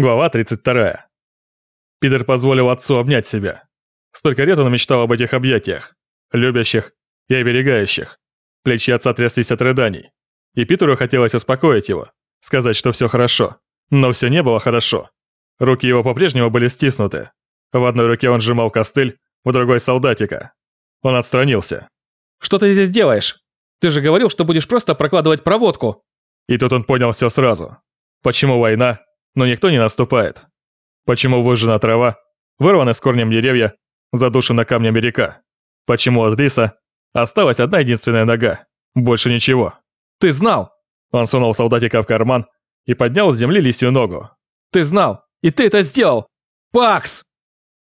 Глава 32. Питер позволил отцу обнять себя. Столько лет он мечтал об этих объятиях, любящих и оберегающих. Плечи отца тряслись от рыданий. И Питеру хотелось успокоить его, сказать, что все хорошо. Но все не было хорошо. Руки его по-прежнему были стиснуты. В одной руке он сжимал костыль, в другой — солдатика. Он отстранился. «Что ты здесь делаешь? Ты же говорил, что будешь просто прокладывать проводку!» И тут он понял все сразу. Почему война, но никто не наступает. Почему выжжена трава, вырваны с корнем деревья, задушена камнями река? Почему от риса осталась одна единственная нога, больше ничего? Ты знал! Он сунул солдатика в карман и поднял с земли лисью ногу. Ты знал, и ты это сделал! Пакс!